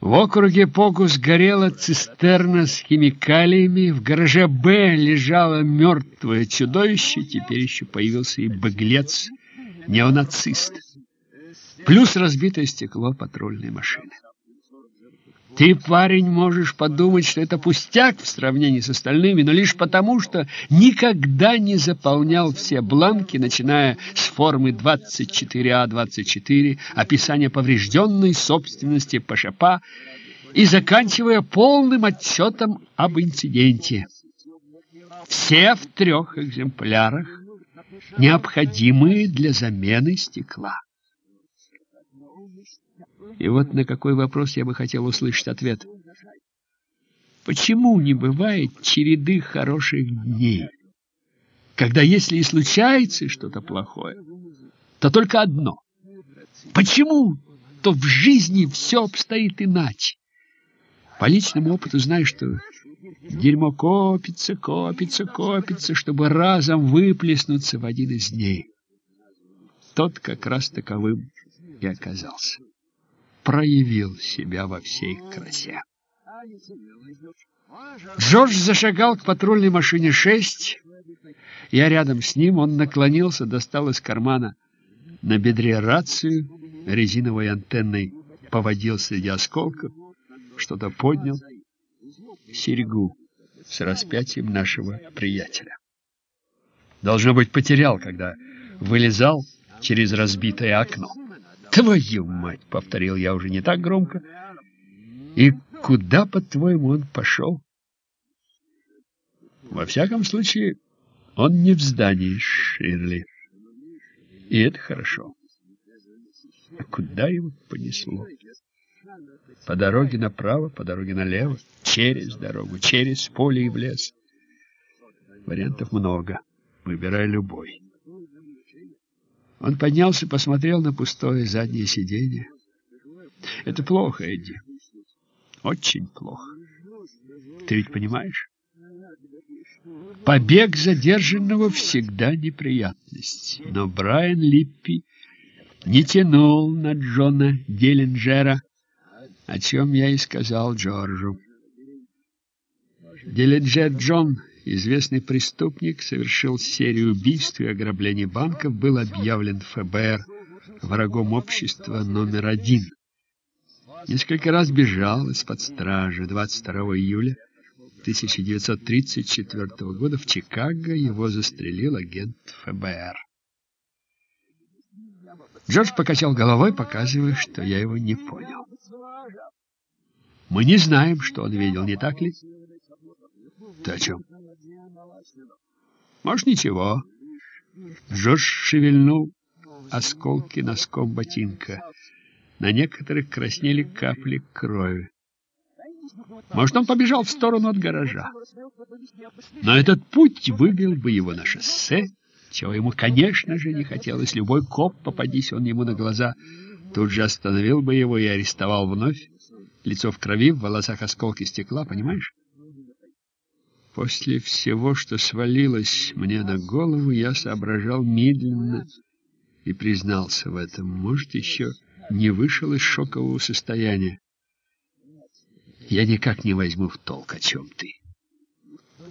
В округе Покус горела цистерна с химикалиями, в гараже Б лежало мертвое чудовище, теперь еще появился и беглец, неонацист. Плюс разбитое стекло патрульной машины. Ты, парень, можешь подумать, что это пустяк в сравнении с остальными, но лишь потому, что никогда не заполнял все бланки, начиная с формы 24А24, описания поврежденной собственности ПШП и заканчивая полным отчетом об инциденте. Все в трех экземплярах, необходимые для замены стекла. И вот на какой вопрос я бы хотел услышать ответ. Почему не бывает череды хороших дней? Когда если и случается что-то плохое, то только одно. Почему то в жизни все обстоит иначе? По личному опыту знаю, что дерьмо копится, копится, копится, чтобы разом выплеснуться в один из дней. Тот как раз таковым и оказался проявил себя во всей красе. Джордж зашагал к патрульной машине 6. Я рядом с ним, он наклонился, достал из кармана на бедре рацию, резиновой антенной поводил среди осколков, что-то поднял, серьгу с распятием нашего приятеля. Должно быть, потерял, когда вылезал через разбитое окно. «Твою мать!» — повторил я уже не так громко. «И куда, по-твоему, он пошел?» «Во всяком случае, он не в здании, Ширли. И это хорошо. А куда его понесло?» По дороге направо, по дороге налево, через дорогу, через поле и в лес. Вариантов много. Выбирай любой. Он поднялся, посмотрел на пустое заднее сиденье. Это плохо, Эдди. Очень плохо. Ты ведь понимаешь? Побег задержанного всегда неприятность. Но Брайан Липпи не тянул на Джона Делинджера, о чем я и сказал Джорджу. Делинджер Джон известный преступник совершил серию убийств и ограблений банков, был объявлен ФБР врагом общества номер один. Несколько раз бежал из-под стражи 22 июля 1934 года в Чикаго его застрелил агент ФБР. Джордж покачал головой, показывая, что я его не понял. Мы не знаем, что он видел, не так ли? Ты о чем? Может, ничего. Джордж шевельнул осколки носком ботинка. На некоторых краснели капли крови. Может, он побежал в сторону от гаража. Но этот путь вывел бы его на шоссе, чего ему, конечно же, не хотелось. Любой коп, попадись он ему на глаза, тут же остановил бы его и арестовал вновь. Лицо в крови, в волосах осколки стекла, понимаешь? После всего, что свалилось мне на голову, я соображал медленно и признался в этом. Может, еще не вышел из шокового состояния. Я никак не возьму в толк, о чем ты.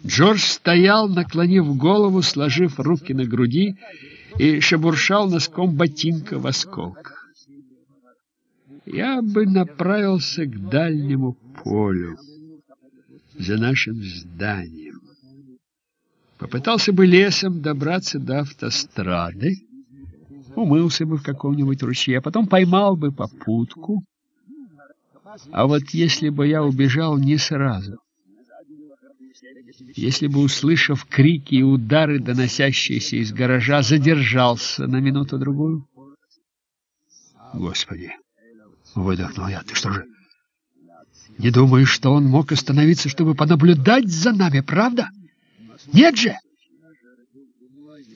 Джордж стоял, наклонив голову, сложив руки на груди и шебуршал носком ботинка в осколках. Я бы направился к дальнему полю за нашим зданием. Попытался бы лесом добраться до автострады, умылся бы в каком-нибудь ручье, а потом поймал бы попутку. А вот если бы я убежал не сразу, если бы, услышав крики и удары, доносящиеся из гаража, задержался на минуту-другую? Господи! Выдохнул я. Ты что же... Не думаю, что он мог остановиться, чтобы понаблюдать за нами, правда? Нет же!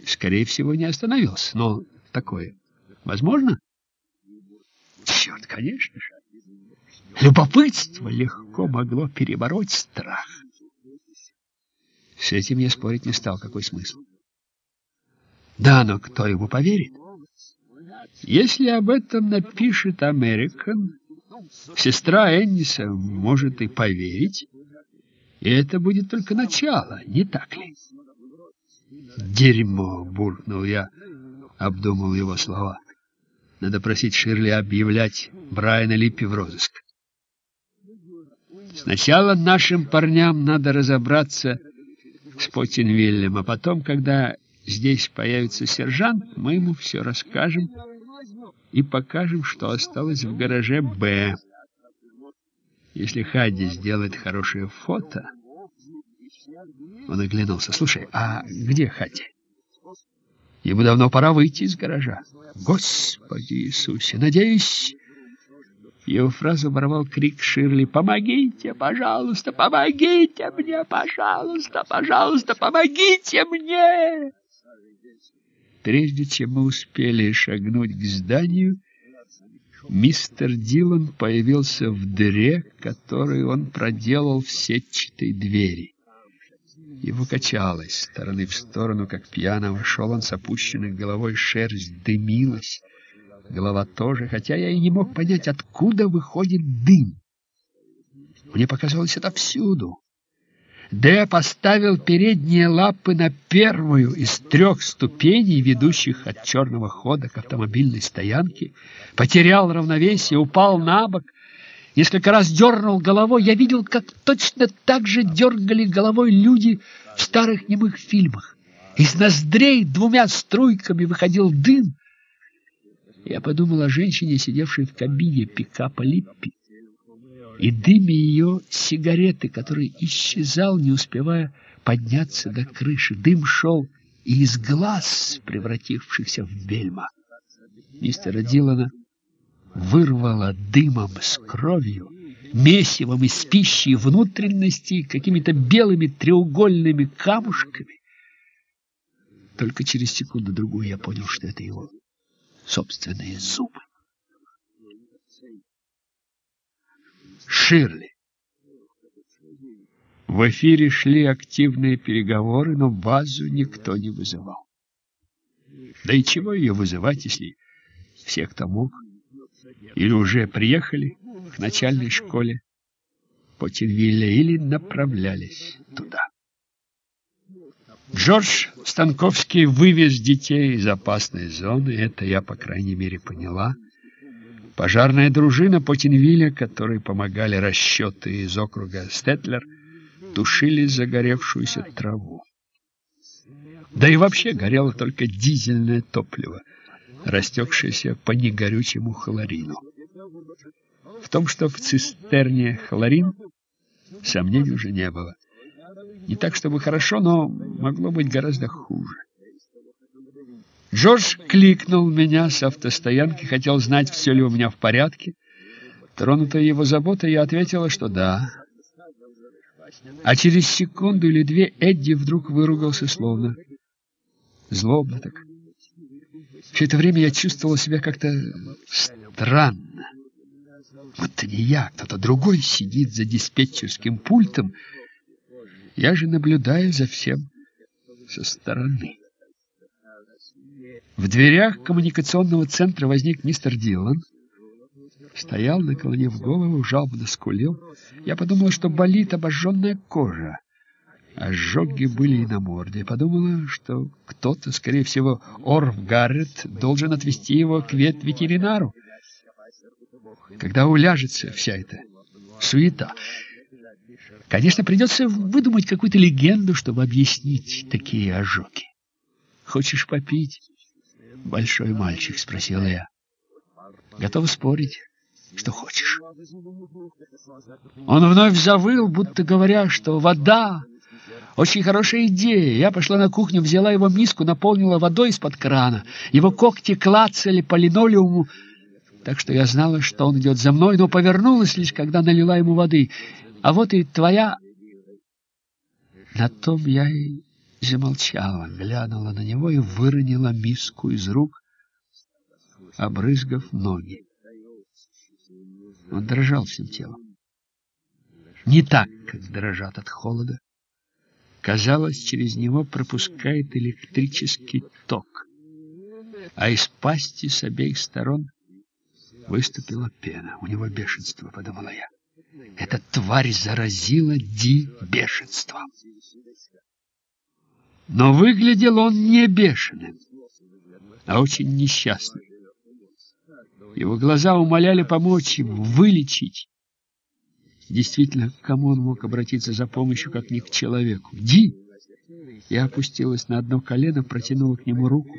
Скорее всего, не остановился, но такое возможно? Черт, конечно же. Любопытство легко могло перебороть страх. С этим я спорить не стал. Какой смысл? Да, но кто ему поверит? Если об этом напишет Американ, Сестра Энниса может и поверить, и это будет только начало, не так ли? «Дерьмо!» — буркнул я, обдумал его слова. «Надо просить Ширли объявлять Брайана Липпи в розыск. Сначала нашим парням надо разобраться с Потинвиллем, а потом, когда здесь появится сержант, мы ему все расскажем и покажем, что осталось в гараже «Б». Если Хадди сделает хорошее фото... Он оглянулся. Слушай, а где Хадди? Ему давно пора выйти из гаража. Господи Иисусе, надеюсь... Его фразу оборвал крик Ширли. «Помогите, пожалуйста, помогите мне, пожалуйста, пожалуйста, помогите мне!» Прежде чем мы успели шагнуть к зданию, мистер Дилан появился в дыре, которую он проделал в сетчатой двери. Его качалось с стороны в сторону, как пьяного. Шел он с опущенной головой, шерсть дымилась. Голова тоже, хотя я и не мог понять, откуда выходит дым. Мне показалось это всюду. Д поставил передние лапы на первую из трех ступеней, ведущих от черного хода к автомобильной стоянке, потерял равновесие, упал на бок, несколько раз дернул головой. Я видел, как точно так же дергали головой люди в старых немых фильмах. Из ноздрей двумя струйками выходил дым. Я подумал о женщине, сидевшей в кабине пикапа Липпи и дыме ее сигареты, который исчезал, не успевая подняться до крыши. Дым шел и из глаз, превратившихся в бельма. Мистера Дилана вырвало дымом с кровью, месивом из пищи и внутренностей, какими-то белыми треугольными камушками. Только через секунду-другую я понял, что это его собственные зубы. Ширли. В эфире шли активные переговоры, но базу никто не вызывал. Да и чего ее вызывать, если все, кто мог, или уже приехали к начальной школе Потинвилля, или направлялись туда. Джордж Станковский вывез детей из опасной зоны, это я, по крайней мере, поняла, Пожарная дружина Потинвилля, которой помогали расчеты из округа Стетлер, тушили загоревшуюся траву. Да и вообще горело только дизельное топливо, растекшееся по негорючему хлорину. В том, что в цистерне хлорин, сомнений уже не было. Не так, чтобы хорошо, но могло быть гораздо хуже. Джордж кликнул меня с автостоянки, хотел знать, все ли у меня в порядке. Тронутая его заботой, я ответила, что да. А через секунду или две Эдди вдруг выругался словно. Злобно так. Все это время я чувствовала себя как-то странно. Вот не я, кто-то другой сидит за диспетчерским пультом. Я же наблюдаю за всем со стороны. В дверях коммуникационного центра возник мистер Дилан. Стоял, наклонив голову, жалобно скулил. Я подумала, что болит обожженная кожа. Ожоги были и на морде. Я подумала, что кто-то, скорее всего, Орф Гаррет, должен отвезти его к ветветеринару. Когда уляжется вся эта суета. Конечно, придется выдумать какую-то легенду, чтобы объяснить такие ожоги. Хочешь попить? Большой мальчик?» — спросила я. «Готов спорить, что хочешь». Он вновь завыл, будто говоря, что вода — очень хорошая идея. Я пошла на кухню, взяла его миску, наполнила водой из-под крана. Его когти клацали по линолеуму, так что я знала, что он идет за мной, но повернулась лишь, когда налила ему воды. А вот и твоя... На том я и замолчала, глянула на него и выронила миску из рук, обрызгав ноги. Он дрожал всем телом. Не так, как дрожат от холода. Казалось, через него пропускает электрический ток, а из пасти с обеих сторон Выступила пена. У него бешенство, подумала я. Эта тварь заразила Ди бешенством. Но выглядел он не бешеным, а очень несчастным. Его глаза умоляли помочь ему, вылечить. Действительно, к кому он мог обратиться за помощью, как не к человеку? Ди! Я опустилась на одно колено, протянула к нему руку.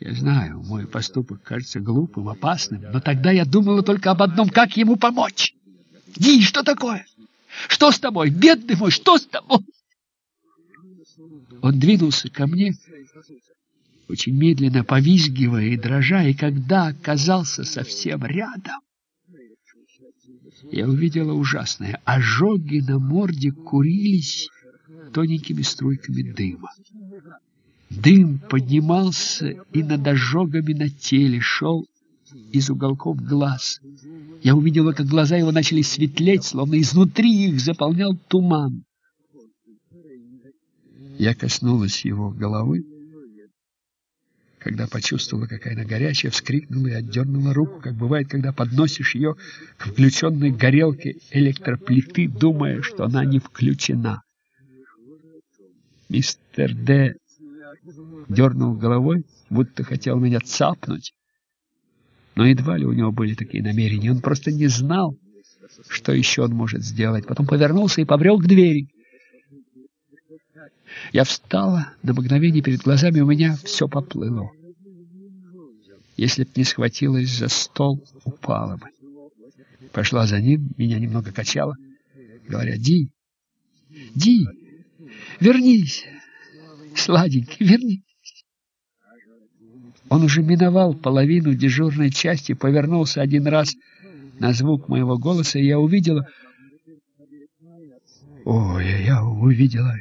Я знаю, мой поступок кажется глупым, опасным, но тогда я думала только об одном, как ему помочь. Ди, что такое? Что с тобой? Бедный мой, что с тобой? Он двинулся ко мне, очень медленно повизгивая и дрожа, и когда оказался совсем рядом, я увидела ужасное. Ожоги на морде курились тоненькими струйками дыма. Дым поднимался и над ожогами на теле шел из уголков глаз. Я увидела, как глаза его начали светлеть, словно изнутри их заполнял туман. Я коснулась его головы, когда почувствовала, какая она горячая, вскрикнула и отдернула руку, как бывает, когда подносишь ее к включенной горелке электроплиты, думая, что она не включена. Мистер Д. дернул головой, будто хотел меня цапнуть, но едва ли у него были такие намерения. Он просто не знал, что еще он может сделать. Потом повернулся и побрел к двери. Я встала, на мгновение перед глазами у меня все поплыло. Если б не схватилась за стол, упала бы. Пошла за ним, меня немного качало, говоря, «Ди, Ди, вернись, сладенький, вернись». Он уже миновал половину дежурной части, повернулся один раз на звук моего голоса, и я увидела... Ой, я увидела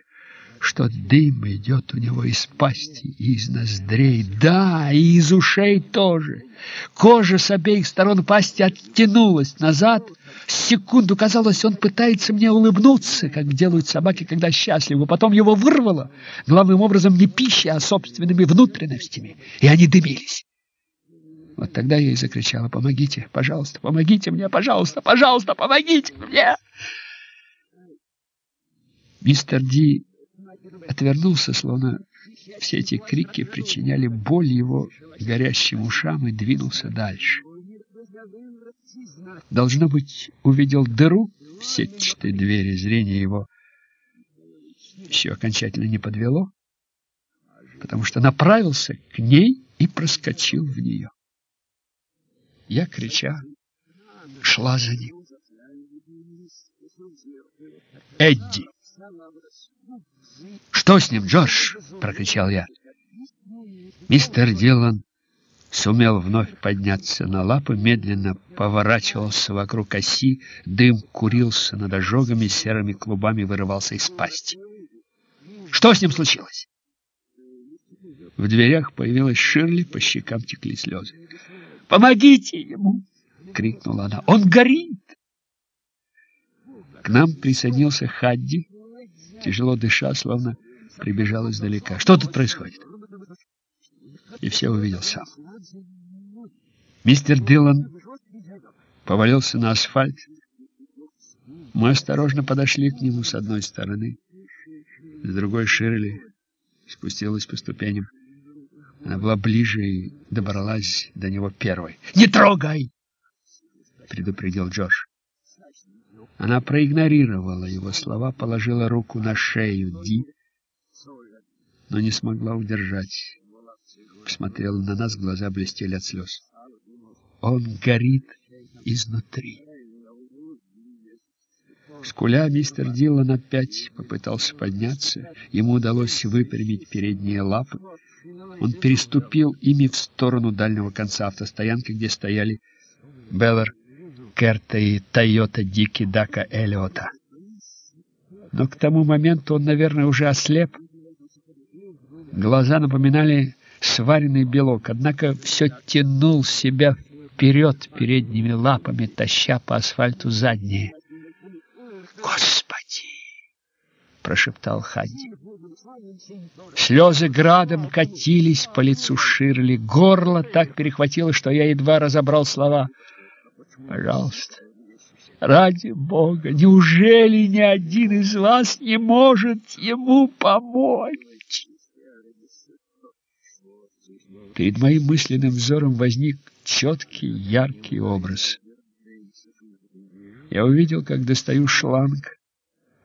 что дым идет у него из пасти и из ноздрей. Да, и из ушей тоже. Кожа с обеих сторон пасти оттянулась назад. Секунду казалось, он пытается мне улыбнуться, как делают собаки, когда счастливы. Потом его вырвало, главным образом не пищей, а собственными внутренностями, и они дымились. Вот тогда я и закричала, помогите, пожалуйста, помогите мне, пожалуйста, пожалуйста, помогите мне. Мистер Ди отвернулся, словно все эти крики причиняли боль его горящим ушам и двинулся дальше. Должно быть, увидел дыру в сетчатой двери, зрение его еще окончательно не подвело, потому что направился к ней и проскочил в нее. Я, крича, шла за ним. Эдди! «Что с ним, Джордж?» — прокричал я. Мистер Дилан сумел вновь подняться на лапы, медленно поворачивался вокруг оси, дым курился над ожогами, серыми клубами вырывался из пасти. «Что с ним случилось?» В дверях появилась Ширли, по щекам текли слезы. «Помогите ему!» — крикнула она. «Он горит!» К нам присоединился Хадди, тяжело дыша, словно прибежал издалека. Что тут происходит? И все увидел сам. Мистер Дилан повалился на асфальт. Мы осторожно подошли к нему с одной стороны. С другой Ширли спустилась по ступеням. Она была ближе и добралась до него первой. «Не трогай!» — предупредил Джош. Она проигнорировала его слова, положила руку на шею Ди, но не смогла удержать. Посмотрела на нас, глаза блестели от слез. Он горит изнутри. Скуля, мистер Дилан опять попытался подняться. Ему удалось выпрямить передние лапы. Он переступил ими в сторону дальнего конца автостоянки, где стояли Беллар Керта и Тойота Дики Дака Эллиота. Но к тому моменту он, наверное, уже ослеп. Глаза напоминали сваренный белок, однако все тянул себя вперед передними лапами, таща по асфальту задние. «Господи! прошептал Хадди. Слезы градом катились по лицу Ширли. Горло так перехватило, что я едва разобрал слова. «Пожалуйста, ради Бога, неужели ни один из вас не может ему помочь?» Перед моим мысленным взором возник четкий, яркий образ. Я увидел, как достаю шланг,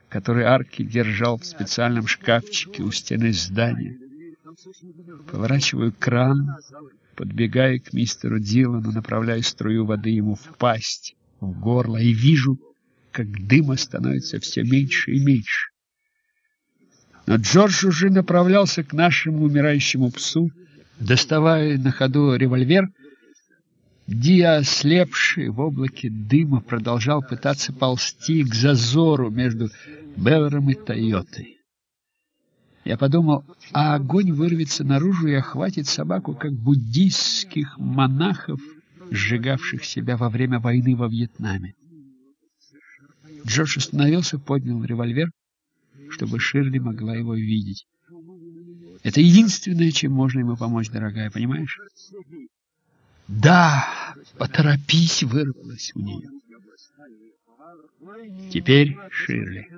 который Арки держал в специальном шкафчике у стены здания. Поворачиваю кран, подбегая к мистеру Дилану, направляю струю воды ему в пасть, в горло, и вижу, как дыма становится все меньше и меньше. Но Джордж уже направлялся к нашему умирающему псу, доставая на ходу револьвер. Диа, ослепший в облаке дыма, продолжал пытаться ползти к зазору между Беллером и Тойотой. Я подумал, а огонь вырвется наружу и охватит собаку, как буддийских монахов, сжигавших себя во время войны во Вьетнаме. Джордж остановился, поднял револьвер, чтобы Ширли могла его видеть. Это единственное, чем можно ему помочь, дорогая, понимаешь? Да, поторопись, вырвалось у нее. Теперь Ширли.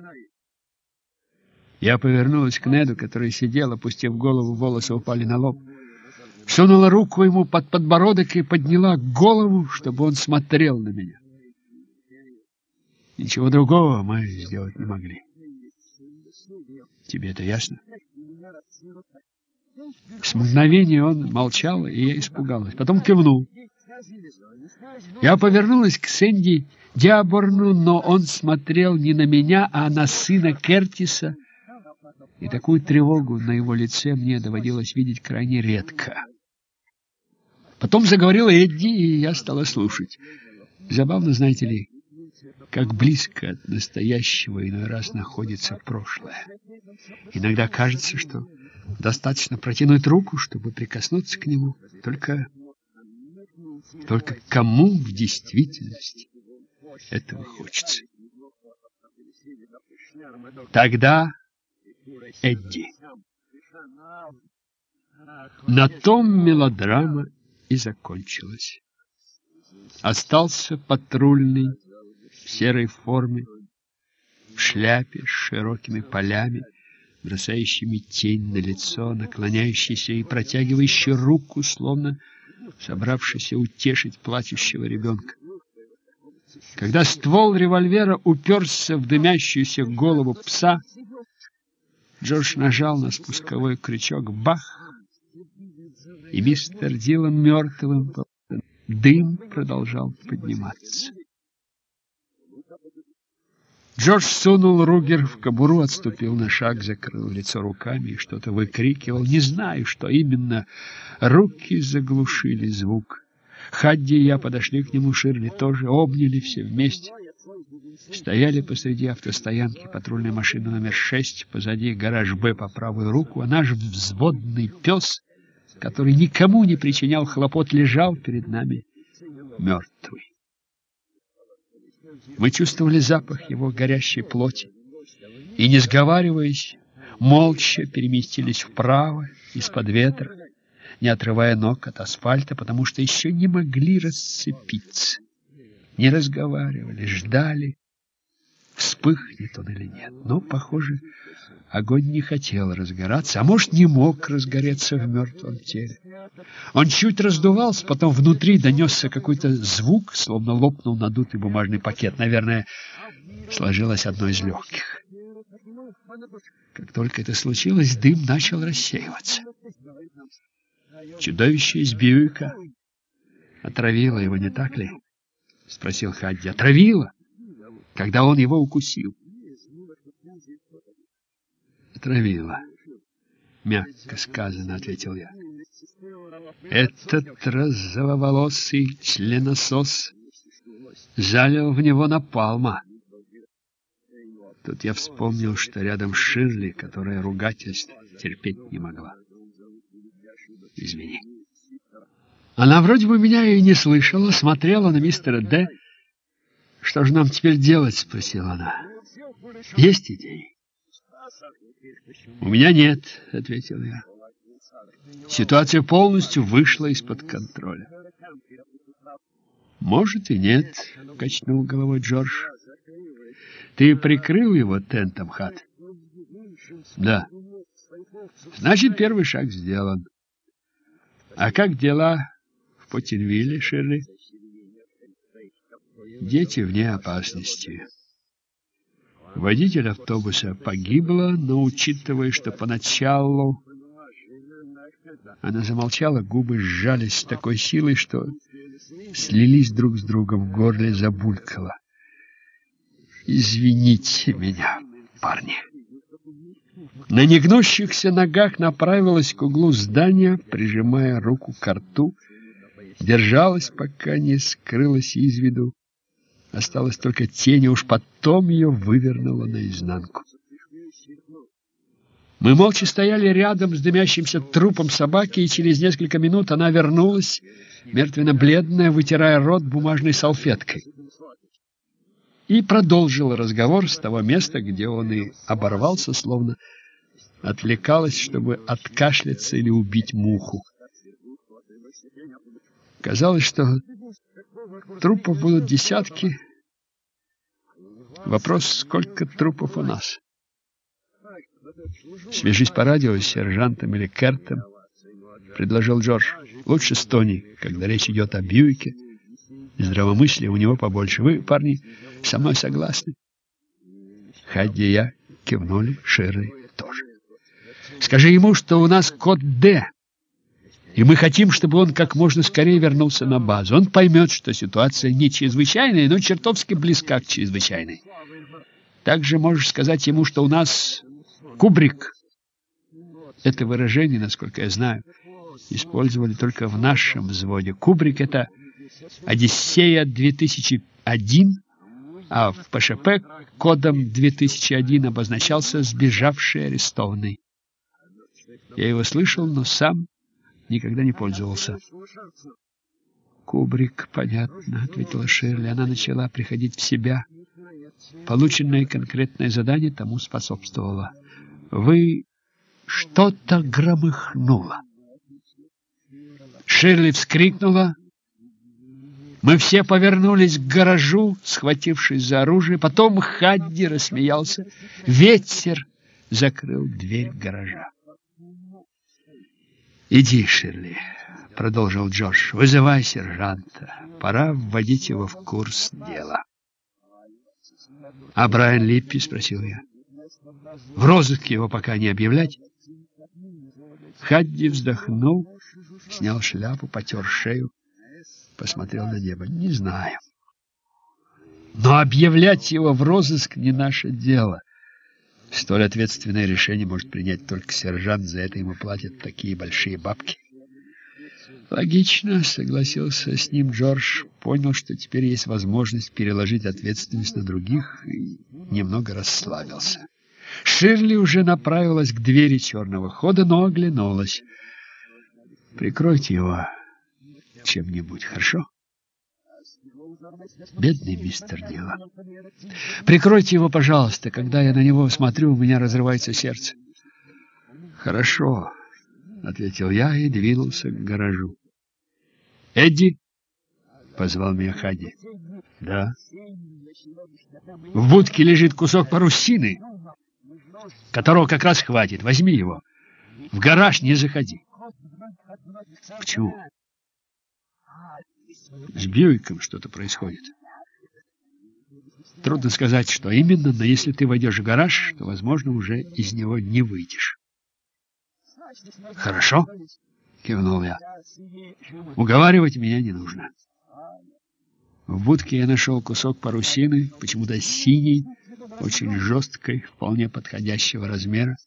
Я повернулась к Неду, который сидел, опустив голову, волосы упали на лоб. Сунула руку ему под подбородок и подняла голову, чтобы он смотрел на меня. Ничего другого мы сделать не могли. Тебе это ясно? С мгновения он молчал, и я испугалась. Потом кивнул. Я повернулась к Сэнди Диаборну, но он смотрел не на меня, а на сына Кертиса, и такую тревогу на его лице мне доводилось видеть крайне редко. Потом заговорил Эдди, и я стала слушать. Забавно, знаете ли, как близко от настоящего иной раз находится прошлое. Иногда кажется, что достаточно протянуть руку, чтобы прикоснуться к нему. Только, только кому в действительности этого хочется? Тогда Эдди. На том мелодрама и закончилась. Остался патрульный в серой форме, в шляпе с широкими полями, бросающими тень на лицо, наклоняющийся и протягивающий руку, словно собравшийся утешить плачущего ребенка. Когда ствол револьвера уперся в дымящуюся голову пса, Джордж нажал на спусковой крючок «Бах!» и мистер Дилан мертвым дым продолжал подниматься. Джордж сунул Ругер в кобуру, отступил на шаг, закрыл лицо руками и что-то выкрикивал. Не знаю, что именно. Руки заглушили звук. Хадди и я подошли к нему, Ширли тоже, обняли все вместе. Стояли посреди автостоянки патрульной машины номер шесть, позади гараж «Б» по правую руку, а наш взводный пес, который никому не причинял хлопот, лежал перед нами мертвый. Мы чувствовали запах его горящей плоти и, не сговариваясь, молча переместились вправо из-под ветра, не отрывая ног от асфальта, потому что еще не могли расцепиться. Не разговаривали, ждали, вспыхнет он или нет. Но, похоже, огонь не хотел разгораться, а может, не мог разгореться в мертвом теле. Он чуть раздувался, потом внутри донесся какой-то звук, словно лопнул надутый бумажный пакет. Наверное, сложилось одно из легких. Как только это случилось, дым начал рассеиваться. Чудовище из Бьюика отравило его, не так ли? — спросил Хадди. — Отравило? Когда он его укусил. «Отравила», — мягко сказано, — ответил я. «Этот розововолосый членосос залил в него напалма». Тут я вспомнил, что рядом Ширли, которая ругательств терпеть не могла. Извини. Она вроде бы меня и не слышала, смотрела на мистера Д., «Что же нам теперь делать?» — спросила она. «Есть идеи?» «У меня нет», — ответил я. Ситуация полностью вышла из-под контроля. «Может и нет», — качнул головой Джордж. «Ты прикрыл его тентом, Хат?» «Да». «Значит, первый шаг сделан. А как дела в Потинвилле, Ширли?» «Дети вне опасности». Водитель автобуса погибла, но, учитывая, что поначалу... Она замолчала, губы сжались с такой силой, что слились друг с другом в горле, забулькала. «Извините меня, парни!» На негнущихся ногах направилась к углу здания, прижимая руку к рту, держалась, пока не скрылась из виду. Осталась только тень, уж потом ее вывернуло наизнанку. Мы молча стояли рядом с дымящимся трупом собаки, и через несколько минут она вернулась, мертвенно-бледная, вытирая рот бумажной салфеткой. И продолжила разговор с того места, где он и оборвался, словно отвлекалась, чтобы откашляться или убить муху. Казалось, что Трупов будут десятки. Вопрос, сколько трупов у нас? Свяжись по радио с сержантом или Кертом, предложил Джордж. Лучше с Тони, когда речь идет о Бьюике. Здравомыслия у него побольше. Вы, парни, со мной согласны? Хадди я кивнули, Шерри тоже. Скажи ему, что у нас код «Д», и мы хотим, чтобы он как можно скорее вернулся на базу. Он поймет, что ситуация не чрезвычайная, но чертовски близка к чрезвычайной. Также можешь сказать ему, что у нас кубрик. Это выражение, насколько я знаю, использовали только в нашем взводе. Кубрик — это «Одиссея-2001», а в ПШП кодом 2001 обозначался «Сбежавший арестованный». Я его слышал, но сам никогда не пользовался. «Кубрик, понятно», — ответила Ширли. Она начала приходить в себя. Полученное конкретное задание тому способствовало. «Вы что-то громыхнуло». Ширли вскрикнула. Мы все повернулись к гаражу, схватившись за оружие. Потом Хадди рассмеялся. Ветер закрыл дверь гаража. «Иди, Ширли», — продолжил Джош, — «вызывай сержанта. Пора вводить его в курс дела». «А Брайан Липпи?» — спросил я. «В розыск его пока не объявлять?» Хадди вздохнул, снял шляпу, потер шею, посмотрел на небо. «Не знаю. Но объявлять его в розыск не наше дело». Столь ответственное решение может принять только сержант, за это ему платят такие большие бабки. Логично, согласился с ним Джордж, понял, что теперь есть возможность переложить ответственность на других и немного расслабился. Ширли уже направилась к двери черного хода, но оглянулась. «Прикройте его чем-нибудь, хорошо?» Бедный мистер Дилан. Прикройте его, пожалуйста. Когда я на него смотрю, у меня разрывается сердце. Хорошо, ответил я и двинулся к гаражу. Эдди, позвал меня Хади. Да. В будке лежит кусок парусины, которого как раз хватит. Возьми его. В гараж не заходи. Почему? С Бьюиком что-то происходит. Трудно сказать, что именно, но если ты войдешь в гараж, то, возможно, уже из него не выйдешь. «Хорошо», — кивнул я. «Уговаривать меня не нужно». В будке я нашел кусок парусины, почему-то синий, очень жесткой, вполне подходящего размера.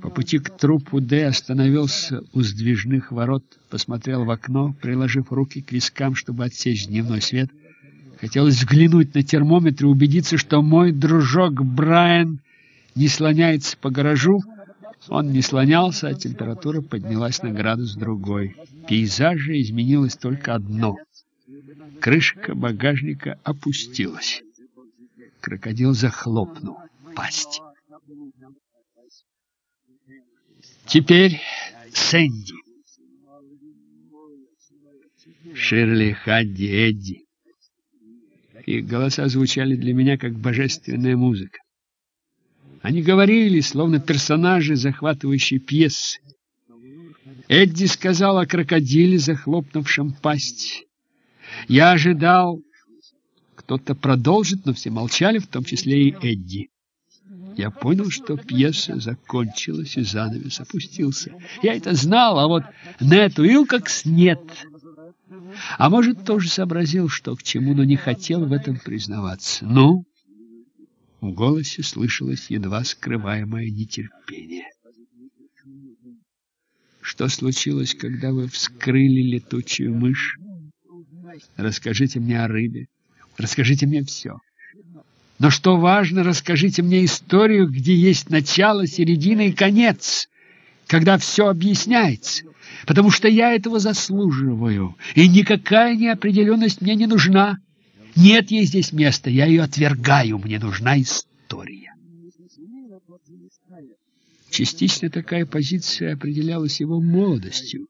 По пути к трупу Д остановился у сдвижных ворот, посмотрел в окно, приложив руки к вискам, чтобы отсечь дневной свет. Хотелось взглянуть на термометр и убедиться, что мой дружок Брайан не слоняется по гаражу. Он не слонялся, а температура поднялась на градус другой. В пейзаже изменилось только одно. Крышка багажника опустилась. Крокодил захлопнул пасть. Теперь Сэнди. Ширли, Хадди, Эдди. Их голоса звучали для меня как божественная музыка. Они говорили, словно персонажи захватывающей пьесы. Эдди сказал о крокодиле, захлопнувшем пасть. Я ожидал, кто-то продолжит, но все молчали, в том числе и Эдди. Я понял, что пьеса закончилась, и занавес опустился. Я это знал, а вот Нет Уилкокс нет. А может, тоже сообразил, что к чему, но не хотел в этом признаваться. Ну, в голосе слышалось едва скрываемое нетерпение. Что случилось, когда вы вскрыли летучую мышь? Расскажите мне о рыбе. Расскажите мне все. Но что важно, расскажите мне историю, где есть начало, середина и конец, когда все объясняется, потому что я этого заслуживаю, и никакая неопределенность мне не нужна. Нет ей здесь места, я ее отвергаю, мне нужна история. Частично такая позиция определялась его молодостью.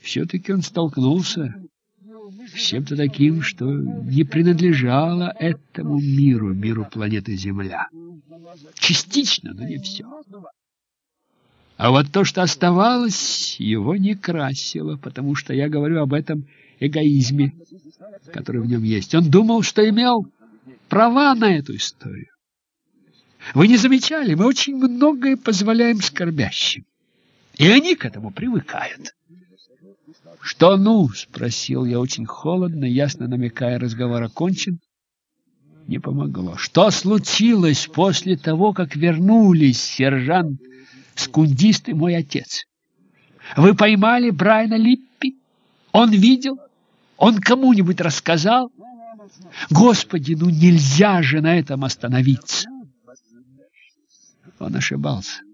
Все-таки он столкнулся чем-то таким, что не принадлежало этому миру, миру планеты Земля. Частично, но не все. А вот то, что оставалось, его не красило, потому что я говорю об этом эгоизме, который в нем есть. Он думал, что имел права на эту историю. Вы не замечали, мы очень многое позволяем скорбящим, и они к этому привыкают. «Что ну?» — спросил я очень холодно, ясно намекая, разговор окончен. Не помогло. «Что случилось после того, как вернулись сержант Скундист и мой отец? Вы поймали Брайана Липпи? Он видел? Он кому-нибудь рассказал? Господи, ну нельзя же на этом остановиться!» Он ошибался.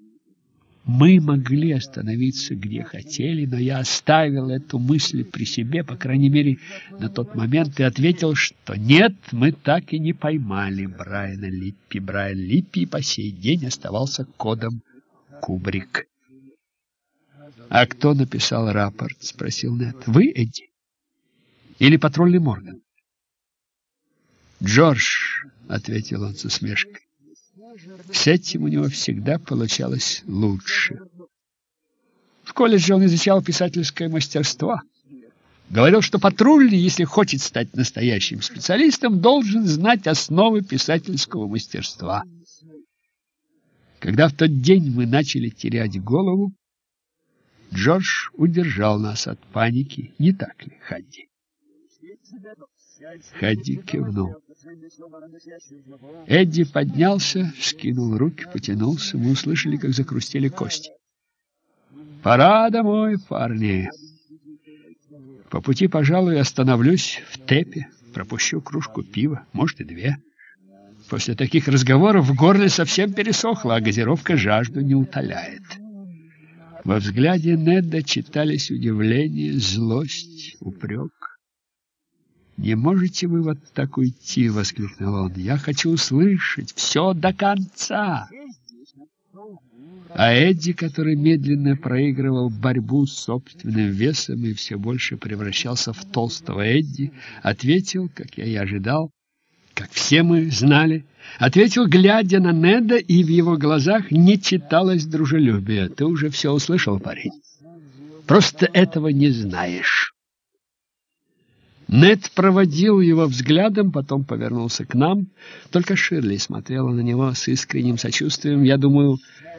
Мы могли остановиться где хотели, но я оставил эту мысль при себе, по крайней мере, на тот момент, и ответил, что нет, мы так и не поймали Брайана Липпи. Брайан Липпи по сей день оставался кодом Кубрик. «А кто написал рапорт?» — спросил Нед. «Вы, Эдди? Или патрульный Морган?» «Джордж», — ответил он со смешкой. С этим у него всегда получалось лучше. В колледже он изучал писательское мастерство. Говорил, что патрульный, если хочет стать настоящим специалистом, должен знать основы писательского мастерства. Когда в тот день мы начали терять голову, Джордж удержал нас от паники, не так ли, Хадди? Хадди кивнул. Эдди поднялся, скинул руки, потянулся. Мы услышали, как закрустели кости. «Пора домой, парни!» По пути, пожалуй, остановлюсь в Тепе, пропущу кружку пива, может, и две. После таких разговоров в горле совсем пересохло, а газировка жажду не утоляет. Во взгляде Неда читались удивление, злость, упрек. «Не можете вы вот так уйти!» — воскликнул он. «Я хочу услышать все до конца!» А Эдди, который медленно проигрывал борьбу с собственным весом и все больше превращался в толстого Эдди, ответил, как я и ожидал, как все мы знали, ответил, глядя на Неда, и в его глазах не читалось дружелюбие. «Ты уже все услышал, парень. Просто этого не знаешь». Нед проводил его взглядом, потом повернулся к нам. Только Ширли смотрела на него с искренним сочувствием. Я думаю,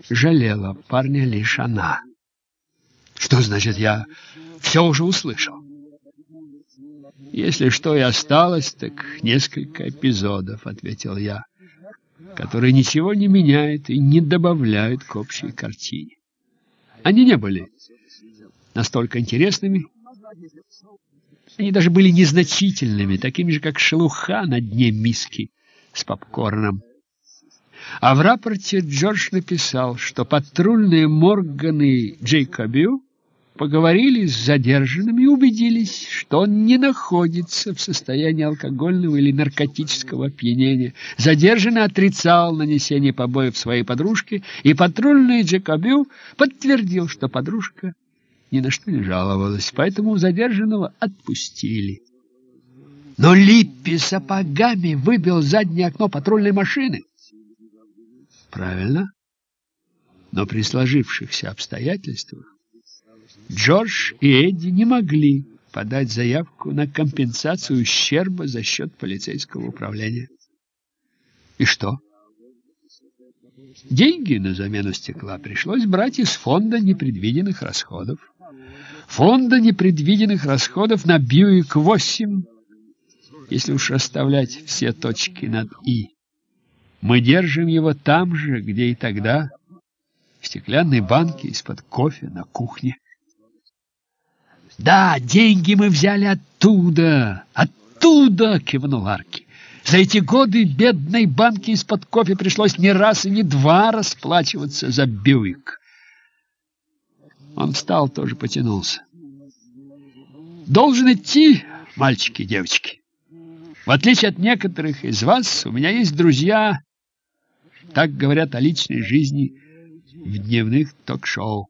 жалела парня лишь она. Что значит, я все уже услышал? Если что и осталось, так несколько эпизодов, ответил я, которые ничего не меняют и не добавляют к общей картине. Они не были настолько интересными, они даже были незначительными, такими же, как шелуха на дне миски с попкорном. А в рапорте Джордж написал, что патрульные Морган и Джейкобю поговорили с задержанным и убедились, что он не находится в состоянии алкогольного или наркотического опьянения. Задержанный отрицал нанесение побоев своей подружке, и патрульный Джекобю подтвердил, что подружка ни на что не жаловалась, поэтому задержанного отпустили. Но Липпи сапогами выбил заднее окно патрульной машины. Правильно. Но при сложившихся обстоятельствах Джордж и Эдди не могли подать заявку на компенсацию ущерба за счет полицейского управления. И что? Деньги на замену стекла пришлось брать из фонда непредвиденных расходов. Фонда непредвиденных расходов на Бьюик-8, если уж расставлять все точки над «и». Мы держим его там же, где и тогда, в стеклянной банке из-под кофе на кухне. Да, деньги мы взяли оттуда, оттуда, кивнул Арки. За эти годы бедной банке из-под кофе пришлось не раз и не два расплачиваться за Бьюик. Он встал, тоже потянулся. Должен идти, мальчики девочки. В отличие от некоторых из вас, у меня есть друзья, так говорят о личной жизни в дневных ток-шоу.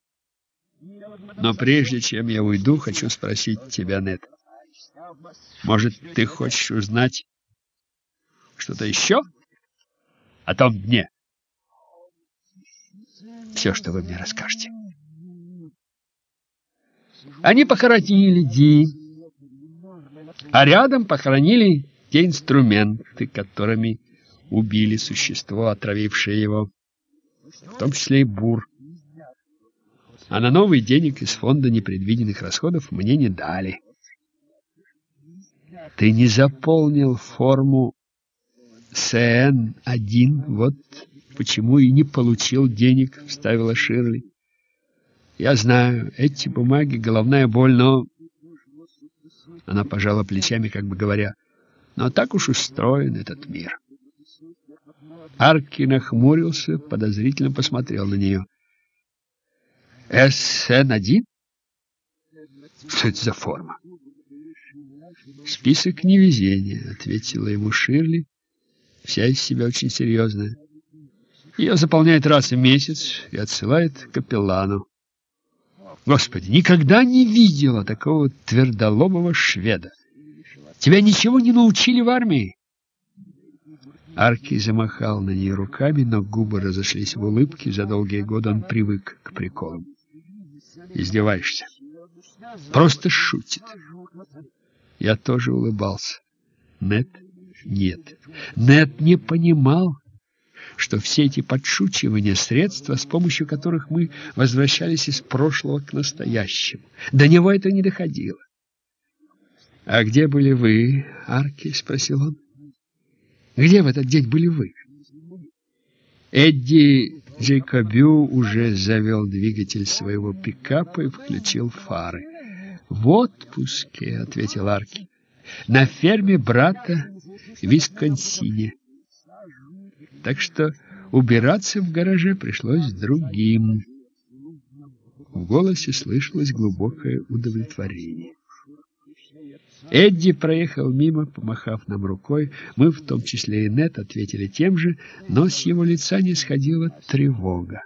Но прежде чем я уйду, хочу спросить тебя, Нет. Может, ты хочешь узнать что-то еще о том дне? Все, что вы мне расскажете. Они похоронили Ди, а рядом похоронили те инструменты, которыми убили существо, отравившее его, в том числе и бур. А на новый денег из фонда непредвиденных расходов мне не дали. Ты не заполнил форму СН-1, вот почему и не получил денег, вставила Ширли. Я знаю, эти бумаги — головная боль, но... Она пожала плечами, как бы говоря, но так уж устроен этот мир. Арки нахмурился, подозрительно посмотрел на нее. СН-1? Что это за форма? Список невезения, ответила ему Ширли, вся из себя очень серьезная. Ее заполняет раз в месяц и отсылает капеллану. Господи, никогда не видела такого твердолобого шведа. Тебя ничего не научили в армии? Арки замахал на ней руками, но губы разошлись в улыбке. За долгие годы он привык к приколам. Издеваешься? Просто шутит. Я тоже улыбался. Нет, нет. Нет не понимал, что все эти подшучивания — средства, с помощью которых мы возвращались из прошлого к настоящему. До него это не доходило. — А где были вы, Арки? — спросил он. Где в этот день были вы? Эдди Джейкобю уже завел двигатель своего пикапа и включил фары. «В отпуске», — ответил Арки, — «на ферме брата в Висконсине». Так что убираться в гараже пришлось другим. В голосе слышалось глубокое удовлетворение. Эдди проехал мимо, помахав нам рукой. Мы, в том числе и Нет, ответили тем же, но с его лица не сходила тревога.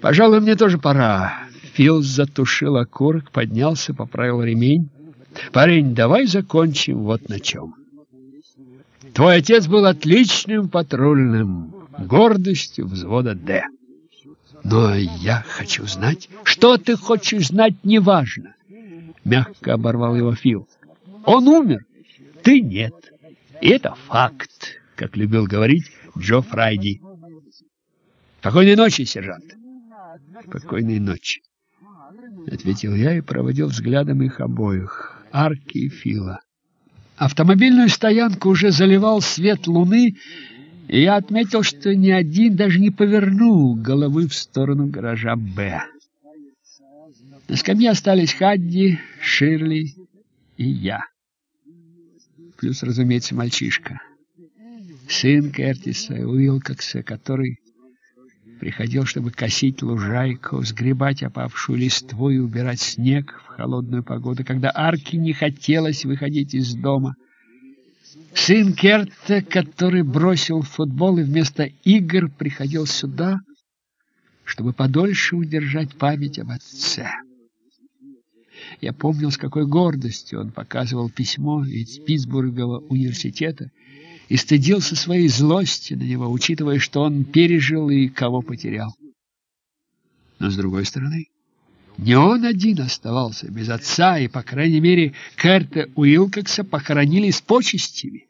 «Пожалуй, мне тоже пора». Фил затушил окурок, поднялся, поправил ремень. «Парень, давай закончим вот на чем. Твой отец был отличным патрульным, гордостью взвода «Д». Но я хочу знать, что ты хочешь знать, неважно. Мягко оборвал его Фил. Он умер, ты нет. И это факт, как любил говорить Джо Фрайди. Спокойной ночи, сержант. Спокойной ночи, ответил я и проводил взглядом их обоих, Арки и Фила. Автомобильную стоянку уже заливал свет луны, и я отметил, что ни один даже не повернул головы в сторону гаража «Б». На скамье остались Хадди, Ширли и я. Плюс, разумеется, мальчишка. Сын Кертиса, Уилкокса, который приходил, чтобы косить лужайку, сгребать опавшую листву и убирать снег в холодную погоду, когда Арки не хотелось выходить из дома. Сын Керта, который бросил футбол и вместо игр приходил сюда, чтобы подольше удержать память об отце. Я помнил, с какой гордостью он показывал письмо из Питтсбургского университета и стыдился своей злости на него, учитывая, что он пережил и кого потерял. Но, с другой стороны, не он один оставался без отца, и, по крайней мере, Керта Уилкокса похоронили с почестями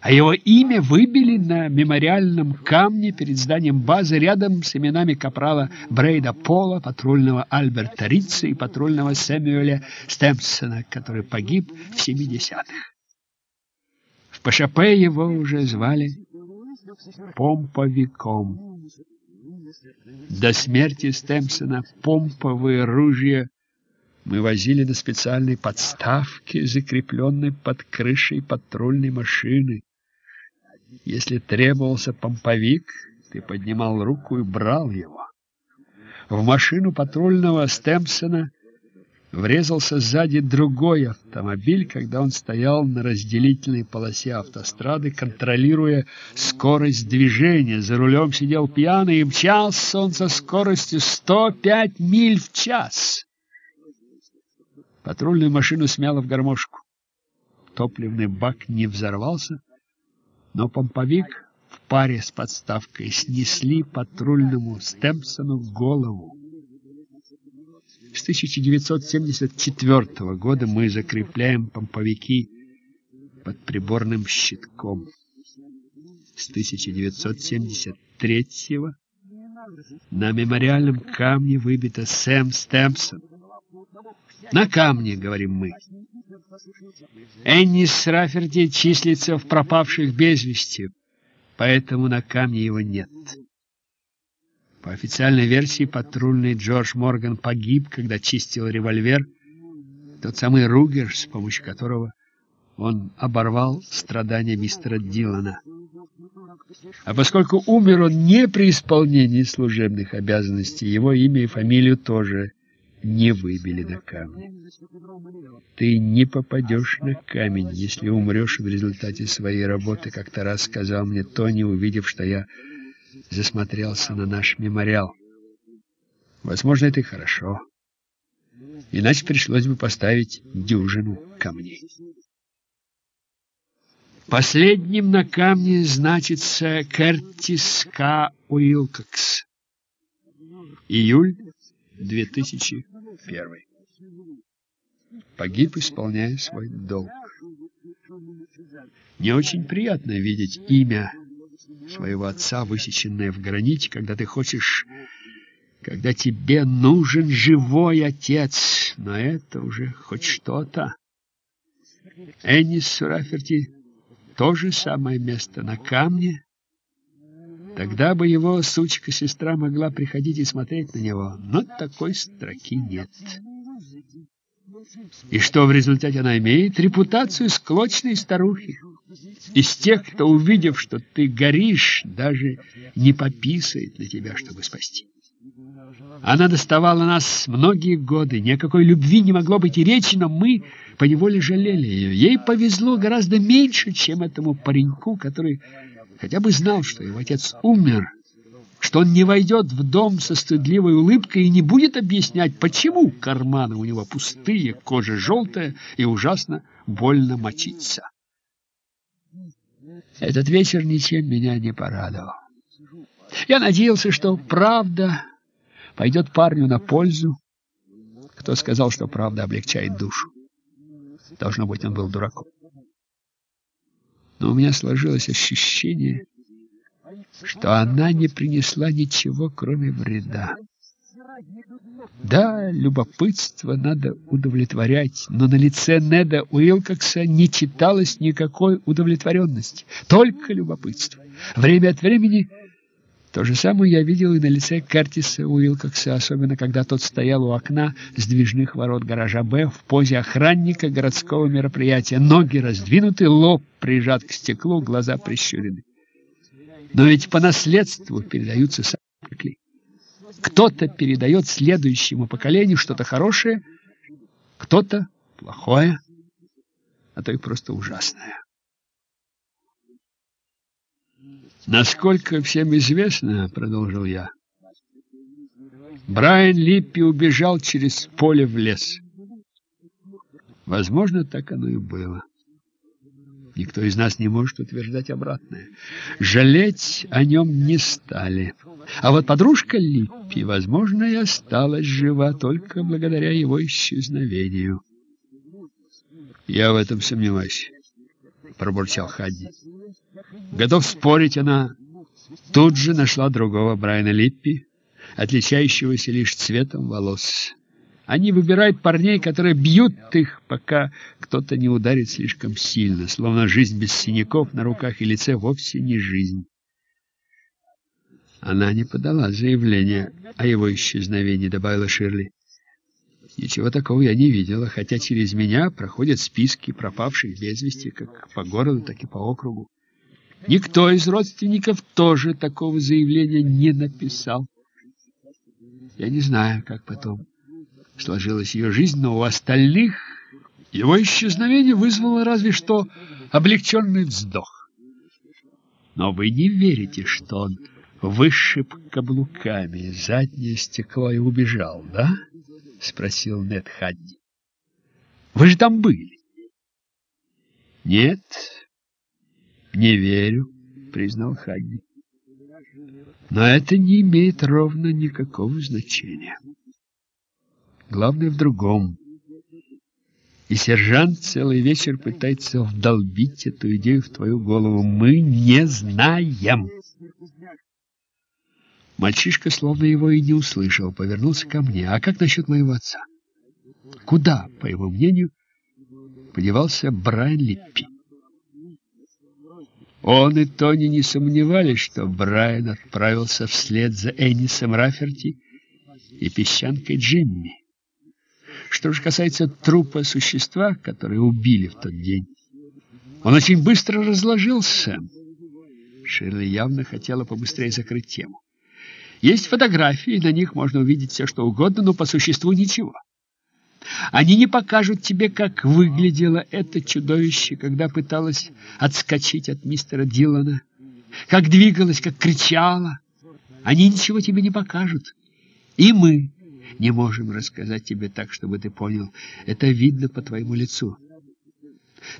а его имя выбили на мемориальном камне перед зданием базы рядом с именами капрала Брейда Пола, патрульного Альберта Ритца и патрульного Сэмюэля Стэмпсона, который погиб в 70-х. В ПШП его уже звали помповиком. До смерти Стэмпсона помповые ружья мы возили на специальной подставке, закрепленной под крышей патрульной машины. Если требовался помповик, ты поднимал руку и брал его. В машину патрульного Стэмпсона врезался сзади другой автомобиль, когда он стоял на разделительной полосе автострады, контролируя скорость движения. За рулем сидел пьяный и мчался он со скоростью 105 миль в час. Патрульную машину смяло в гармошку. Топливный бак не взорвался, но помповик в паре с подставкой снесли патрульному Стэмпсону голову. С 1974 года мы закрепляем помповики под приборным щитком. С 1973 на мемориальном камне выбито Сэм Стэмпсон. На камне, говорим мы. Эннис Раферти числится в пропавших без вести, поэтому на камне его нет. По официальной версии, патрульный Джордж Морган погиб, когда чистил револьвер, тот самый Ругер, с помощью которого он оборвал страдания мистера Дилана. А поскольку умер он не при исполнении служебных обязанностей, его имя и фамилию тоже не выбили на камне. Ты не попадешь на камень, если умрешь в результате своей работы, как-то раз сказал мне Тони, увидев, что я засмотрелся на наш мемориал. Возможно, это и хорошо. Иначе пришлось бы поставить дюжину камней. Последним на камне значится Кертис К. Уилкокс. Июль 2001. Погиб, исполняя свой долг. Не очень приятно видеть имя своего отца, высеченное в граните, когда ты хочешь, когда тебе нужен живой отец, но это уже хоть что-то. Эннис Сураферти — то же самое место на камне, Тогда бы его сучка-сестра могла приходить и смотреть на него, но такой строки нет. И что в результате она имеет? Репутацию склочной старухи. Из тех, кто, увидев, что ты горишь, даже не пописает на тебя, чтобы спасти. Она доставала нас многие годы, ни о какой любви не могло быть и речи, но мы поневоле жалели ее. Ей повезло гораздо меньше, чем этому пареньку, который хотя бы знал, что его отец умер, что он не войдет в дом со стыдливой улыбкой и не будет объяснять, почему карманы у него пустые, кожа желтая и ужасно больно мочиться. Этот вечер ничем меня не порадовал. Я надеялся, что правда пойдет парню на пользу. Кто сказал, что правда облегчает душу? Должно быть, он был дураком но у меня сложилось ощущение, что она не принесла ничего, кроме вреда. Да, любопытство надо удовлетворять, но на лице Неда Уилкокса не читалось никакой удовлетворенности, только любопытство. Время от времени то же самое я видел и на лице Кертиса Уилкокса, особенно когда тот стоял у окна сдвижных ворот гаража «Б» в позе охранника городского мероприятия. Ноги раздвинуты, лоб прижат к стеклу, глаза прищурены. Но ведь по наследству передаются сопли. Кто-то передает следующему поколению что-то хорошее, кто-то плохое, а то и просто ужасное. Насколько всем известно, продолжил я, Брайан Липпи убежал через поле в лес. Возможно, так оно и было. Никто из нас не может утверждать обратное. Жалеть о нем не стали. А вот подружка Липпи, возможно, и осталась жива только благодаря его исчезновению. «Я в этом сомневаюсь», — пробурчал Хадди. Готов спорить, она тут же нашла другого Брайана Липпи, отличающегося лишь цветом волос. Они выбирают парней, которые бьют их, пока кто-то не ударит слишком сильно, словно жизнь без синяков на руках и лице вовсе не жизнь. Она не подала заявление о его исчезновении, добавила Ширли. Ничего такого я не видела, хотя через меня проходят списки пропавших без вести, как по городу, так и по округу. Никто из родственников тоже такого заявления не написал. Я не знаю, как потом сложилась ее жизнь, но у остальных его исчезновение вызвало разве что облегченный вздох. Но вы не верите, что он вышиб каблуками заднее стекло и убежал, да? — спросил Нед Хадди. — Вы же там были. — Нет, не верю, — признал Хадди. Но это не имеет ровно никакого значения. Главное в другом. И сержант целый вечер пытается вдолбить эту идею в твою голову. Мы не знаем. Мальчишка словно его и не услышал, повернулся ко мне. А как насчет моего отца? Куда, по его мнению, подевался Брайан Липпи? Он и Тони не сомневались, что Брайан отправился вслед за Эннисом Раферти и песчанкой Джимми. Что же касается трупа существа, которое убили в тот день, он очень быстро разложился. Ширли явно хотела побыстрее закрыть тему. Есть фотографии, на них можно увидеть все, что угодно, но по существу ничего. Они не покажут тебе, как выглядело это чудовище, когда пыталось отскочить от мистера Дилана, как двигалось, как кричало. Они ничего тебе не покажут. И мы не можем рассказать тебе так, чтобы ты понял. Это видно по твоему лицу.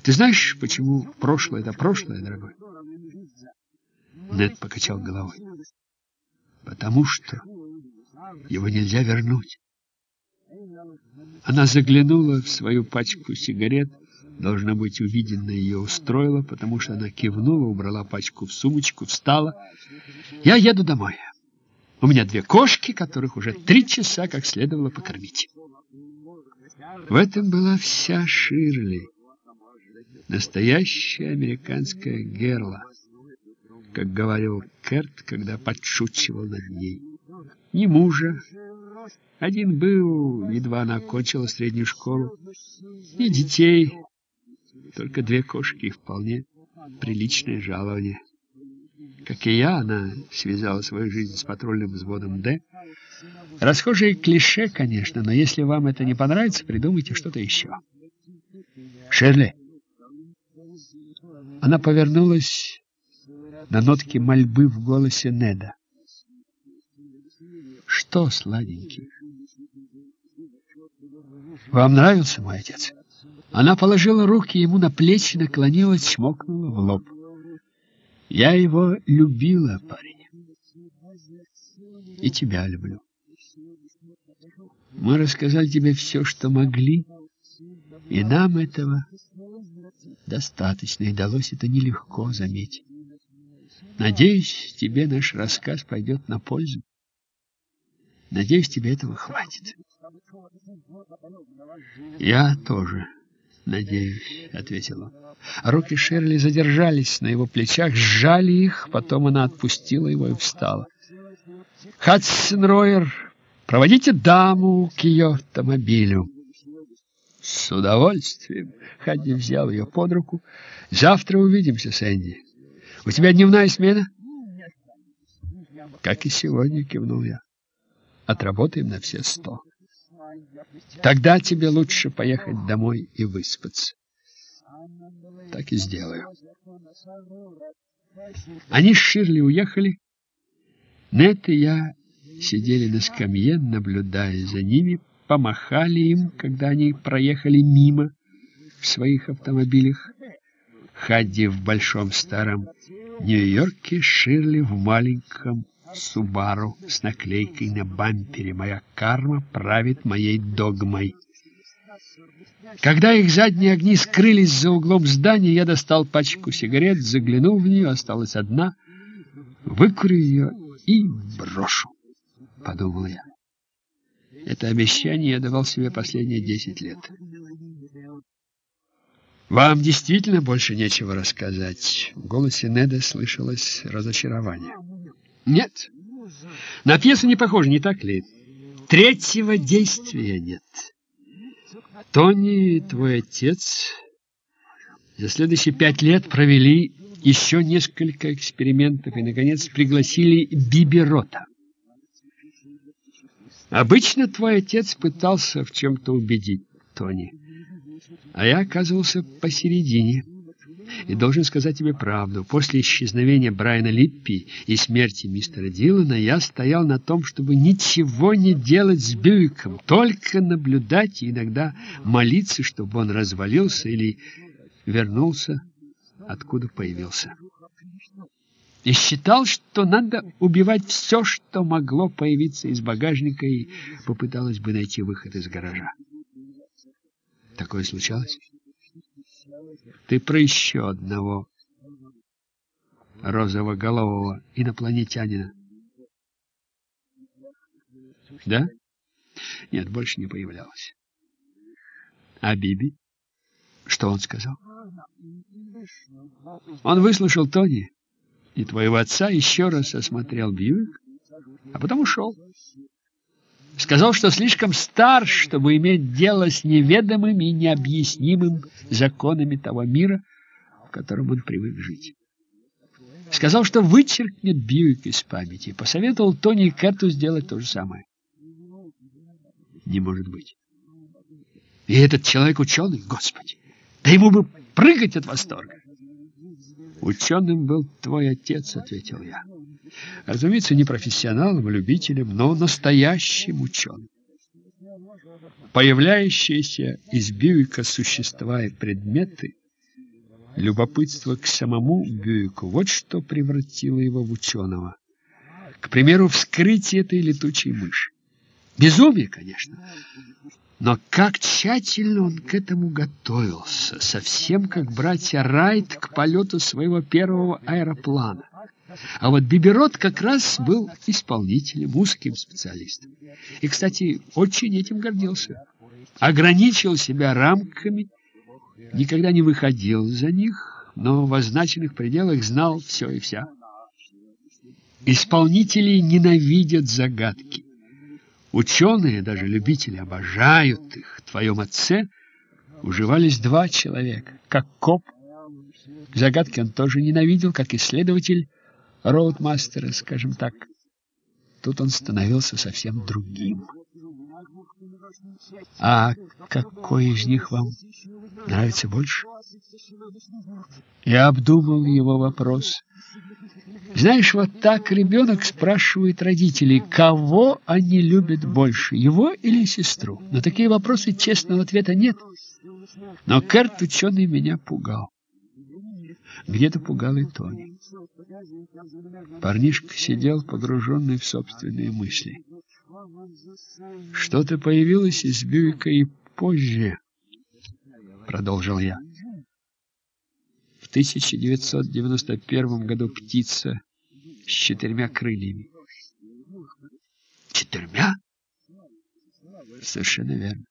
Ты знаешь, почему прошлое — это прошлое, дорогой? Нед покачал головой. Потому что его нельзя вернуть. Она заглянула в свою пачку сигарет. Должно быть, увиденное ее устроило, потому что она кивнула, убрала пачку в сумочку, встала. «Я еду домой. У меня две кошки, которых уже три часа как следовало покормить». В этом была вся Ширли. Настоящая американская герла, как говорил Керт, когда подшучивал над ней. Ни мужа, один был, едва она окончила среднюю школу. И детей, только две кошки, и вполне приличное жалование. Как и я, она связала свою жизнь с патрульным взводом «Д». Расхожее клише, конечно, но если вам это не понравится, придумайте что-то еще. Шерли. Она повернулась на нотки мольбы в голосе Неда. Что, сладенький? Вам нравился мой отец? Она положила руки ему на плечи, наклонилась, чмокнула в лоб. Я его любила, парень. И тебя люблю. Мы рассказали тебе все, что могли, и нам этого достаточно, и далось это нелегко, заметить. Надеюсь, тебе наш рассказ пойдет на пользу. Надеюсь, тебе этого хватит. Я тоже надеюсь, ответил он. Руки Шерли задержались на его плечах, сжали их, потом она отпустила его и встала. Хадсон Ройер, проводите даму к ее автомобилю. С удовольствием. Хадди взял ее под руку. Завтра увидимся, Сэнди. У тебя дневная смена? Как и сегодня, кивнул я. отработаем на все сто. Тогда тебе лучше поехать домой и выспаться. Так и сделаю. Они с Ширли уехали. Нет и я сидели на скамье, наблюдая за ними, помахали им, когда они проехали мимо в своих автомобилях. Хадди в большом старом Нью-Йорке, Ширли в маленьком Субару с наклейкой на бампере «Моя карма правит моей догмой». Когда их задние огни скрылись за углом здания, я достал пачку сигарет, заглянул в нее, осталась одна, выкурю ее и брошу, — подумал я. Это обещание я давал себе последние десять лет. «Вам действительно больше нечего рассказать?» В голосе Неда слышалось разочарование. «Нет. На пьесу не похоже, не так ли? Третьего действия нет. Тони, твой отец, за следующие пять лет провели еще несколько экспериментов и, наконец, пригласили Биберота. Обычно твой отец пытался в чем-то убедить Тони, а я оказывался посередине. И должен сказать тебе правду. После исчезновения Брайана Липпи и смерти мистера Дилана я стоял на том, чтобы ничего не делать с Бьюиком, только наблюдать и иногда молиться, чтобы он развалился или вернулся, откуда появился и считал, что надо убивать все, что могло появиться из багажника, и попыталась бы найти выход из гаража. Такое случалось? Ты про еще одного розовоголового инопланетянина. Да? Нет, больше не появлялось. А Биби? Что он сказал? Он выслушал Тони и твоего отца еще раз осмотрел Бьюик, а потом ушел. Сказал, что слишком стар, чтобы иметь дело с неведомым и необъяснимым законами того мира, в котором он привык жить. Сказал, что вычеркнет Бьюик из памяти. Посоветовал Тони и Кэрту сделать то же самое. Не может быть. И этот человек ученый, Господи! Да ему бы прыгать от восторга! «Ученым был твой отец», — ответил я. Разумеется, не профессионалом, любителем, но настоящим ученым. Появляющиеся из Бьюика существа и предметы, любопытство к самому Бьюику, вот что превратило его в ученого. К примеру, вскрытие этой летучей мыши. Безумие, конечно, но как тщательно он к этому готовился, совсем как братья Райт к полету своего первого аэроплана. А вот Биберот как раз был исполнителем, узким специалистом. И, кстати, очень этим гордился. Ограничил себя рамками, никогда не выходил за них, но в означенных пределах знал все и вся. Исполнители ненавидят загадки. Ученые, даже любители, обожают их. В твоем отце уживались два человека, как коп. Загадки он тоже ненавидел, как исследователь роудмастера, скажем так. Тут он становился совсем другим. А какой из них вам нравится больше? Я обдумал его вопрос. Знаешь, вот так ребенок спрашивает родителей, кого они любят больше, его или сестру. На такие вопросы честного ответа нет. Но Керт ученый меня пугал. Где-то пугал и Тони. Парнишка сидел, погруженный в собственные мысли. Что-то появилось из Бьюика и позже, продолжил я. 1991 году птица с четырьмя крыльями. Четырьмя? Совершенно верно.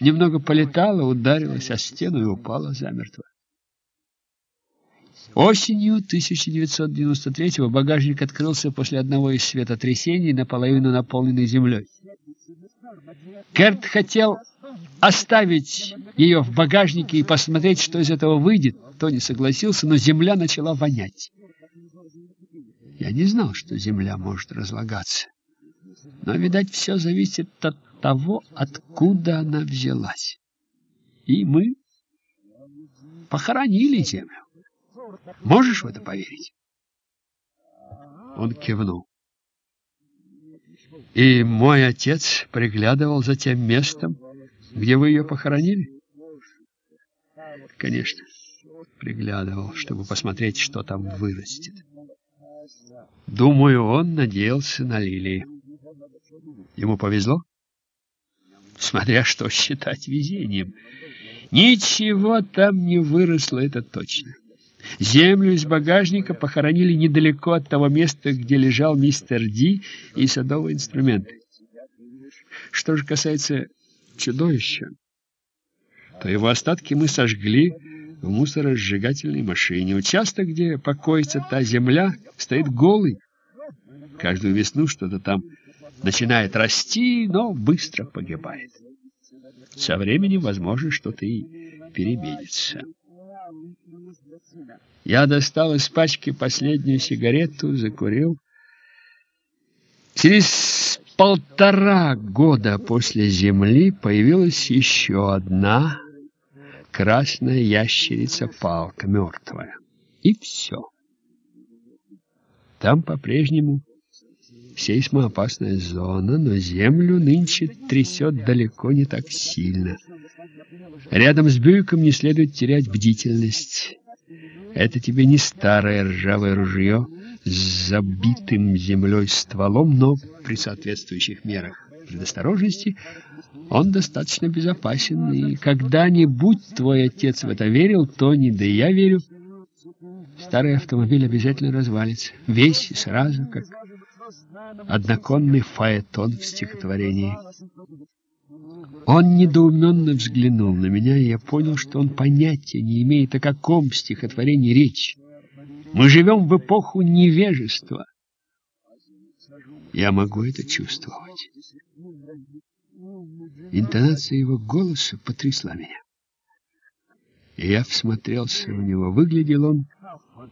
Немного полетала, ударилась о стену и упала замертво. Осенью 1993-го багажник открылся после одного из светотрясений, наполовину наполненный землей. Керт хотел оставить ее в багажнике и посмотреть, что из этого выйдет. Тони согласился, но земля начала вонять. Я не знал, что земля может разлагаться. Но, видать, все зависит от того, откуда она взялась. И мы похоронили землю. Можешь в это поверить? Он кивнул. И мой отец приглядывал за тем местом, где вы ее похоронили? Конечно, приглядывал, чтобы посмотреть, что там вырастет. Думаю, он надеялся на лилии. Ему повезло? Смотря что считать везением. Ничего там не выросло, это точно. Землю из багажника похоронили недалеко от того места, где лежал мистер Ди и садовые инструменты. Что же касается чудовища, то его остатки мы сожгли в мусоросжигательной машине. Участок, где покоится та земля, стоит голый. Каждую весну что-то там начинает расти, но быстро погибает. Со временем, возможно, что-то и переменится. Я достал из пачки последнюю сигарету, закурил. Через полтора года после Земли появилась еще одна красная ящерица-палка, мертвая. И все. Там по-прежнему сейсмоопасная зона, но землю нынче трясет далеко не так сильно. Рядом с Бюйком не следует терять бдительность. Это тебе не старое ржавое ружье с забитым землей стволом, но при соответствующих мерах предосторожности он достаточно безопасен, и когда-нибудь твой отец в это верил, Тони, да и я верю, старый автомобиль обязательно развалится, весь и сразу, как одноконный фаэтон в стихотворении. Он недоуменно взглянул на меня, и я понял, что он понятия не имеет, о каком стихотворении речь. Мы живем в эпоху невежества. Я могу это чувствовать. Интонация его голоса потрясла меня. Я всмотрелся в него. Выглядел он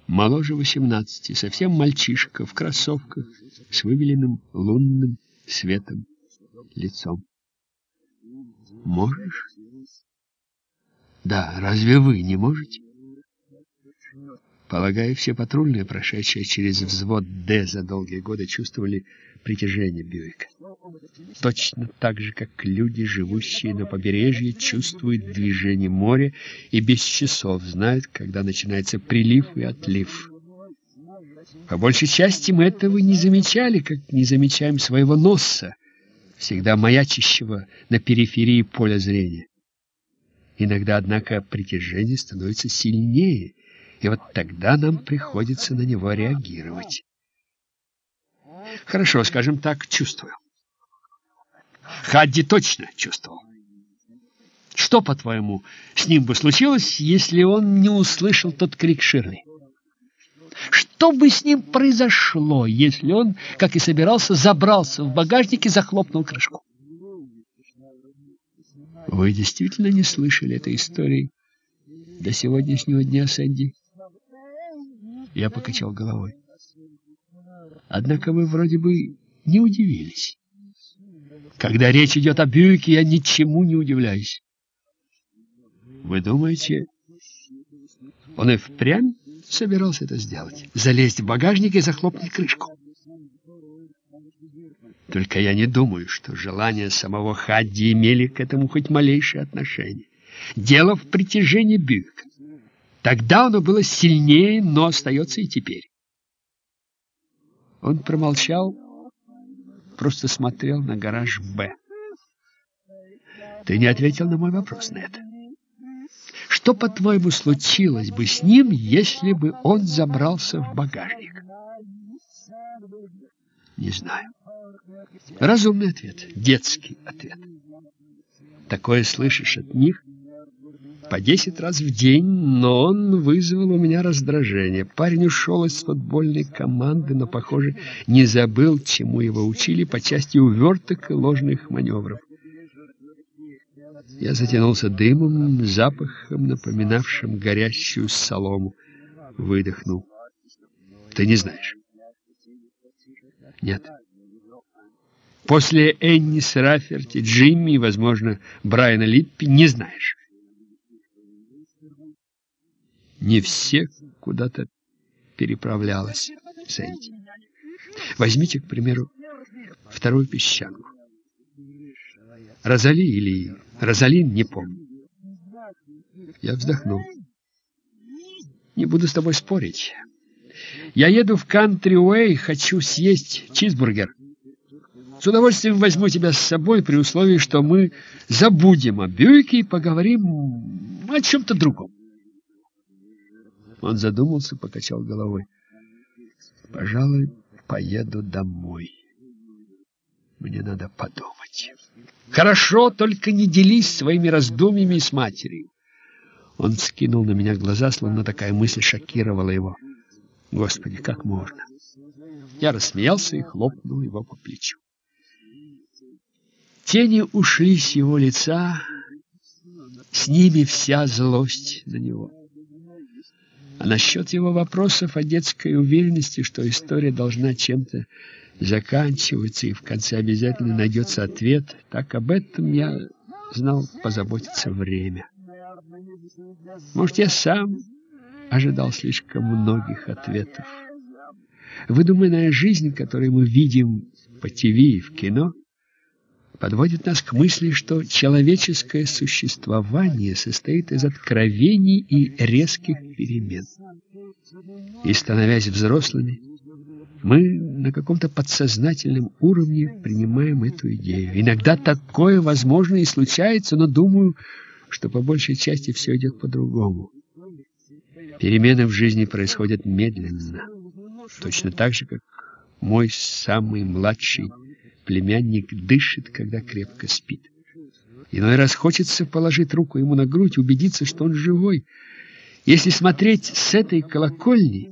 моложе восемнадцати, совсем мальчишка в кроссовках с выбеленным лунным светом лицом. Можешь? Да, разве вы не можете? Полагаю, все патрульные, прошедшие через взвод «Д» за долгие годы, чувствовали притяжение Бьюика. Точно так же, как люди, живущие на побережье, чувствуют движение моря и без часов знают, когда начинается прилив и отлив. По большей части мы этого не замечали, как не замечаем своего носа, всегда маячащего на периферии поля зрения. Иногда, однако, притяжение становится сильнее, и вот тогда нам приходится на него реагировать. Хорошо, скажем так, чувствую. Хадди точно чувствовал. Что, по-твоему, с ним бы случилось, если он не услышал тот крик Ширли? Что бы с ним произошло, если он, как и собирался, забрался в багажник и захлопнул крышку? Вы действительно не слышали этой истории до сегодняшнего дня, Сэнди? Я покачал головой. Однако вы вроде бы не удивились. Когда речь идет о Бьюике, я ничему не удивляюсь. Вы думаете, он и впрямь собирался это сделать? Залезть в багажник и захлопнуть крышку? Только я не думаю, что желания самого Хадди имели к этому хоть малейшее отношение. Дело в притяжении Бьюика. Тогда оно было сильнее, но остается и теперь. Он промолчал, просто смотрел на гараж «Б». Ты не ответил на мой вопрос на это. Что, по-твоему, случилось бы с ним, если бы он забрался в багажник? Не знаю. Разумный ответ, детский ответ. Такое слышишь от них – по десять раз в день, но он вызвал у меня раздражение. Парень ушел из футбольной команды, но, похоже, не забыл, чему его учили по части уверток и ложных маневров. Я затянулся дымом, запахом, напоминавшим горящую солому. Выдохнул. Ты не знаешь? Нет. После Энни Сраферти, Джимми и, возможно, Брайана Липпи не знаешь. Не все куда-то переправлялась, Сэнди. Возьмите, к примеру, вторую песчанку. Розали или Розалин, не помню. Я вздохнул. Не буду с тобой спорить. Я еду в Кантри-Уэй, хочу съесть чизбургер. С удовольствием возьму тебя с собой при условии, что мы забудем о Бьюике и поговорим о чем-то другом. Он задумался, покачал головой. Пожалуй, поеду домой. Мне надо подумать. Хорошо, только не делись своими раздумьями с матерью. Он скинул на меня глаза, словно такая мысль шокировала его. Господи, как можно? Я рассмеялся и хлопнул его по плечу. Тени ушли с его лица, с ними вся злость на него. Насчет его вопросов о детской уверенности, что история должна чем-то заканчиваться и в конце обязательно найдется ответ, так об этом я знал позаботиться время. Может, я сам ожидал слишком многих ответов. Выдуманная жизнь, которую мы видим по ТВ и в кино, подводит нас к мысли, что человеческое существование состоит из откровений и резких перемен. И, становясь взрослыми, мы на каком-то подсознательном уровне принимаем эту идею. Иногда такое возможно и случается, но думаю, что по большей части все идет по-другому. Перемены в жизни происходят медленно, точно так же, как мой самый младший племянник дышит, когда крепко спит. Иной раз хочется положить руку ему на грудь, убедиться, что он живой. Если смотреть с этой колокольни,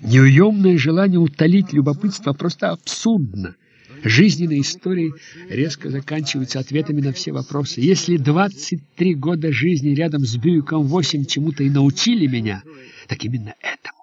неуемное желание утолить любопытство просто абсурдно. Жизненные истории резко заканчиваются ответами на все вопросы. Если 23 года жизни рядом с Бьюиком 8 чему-то и научили меня, так именно этому.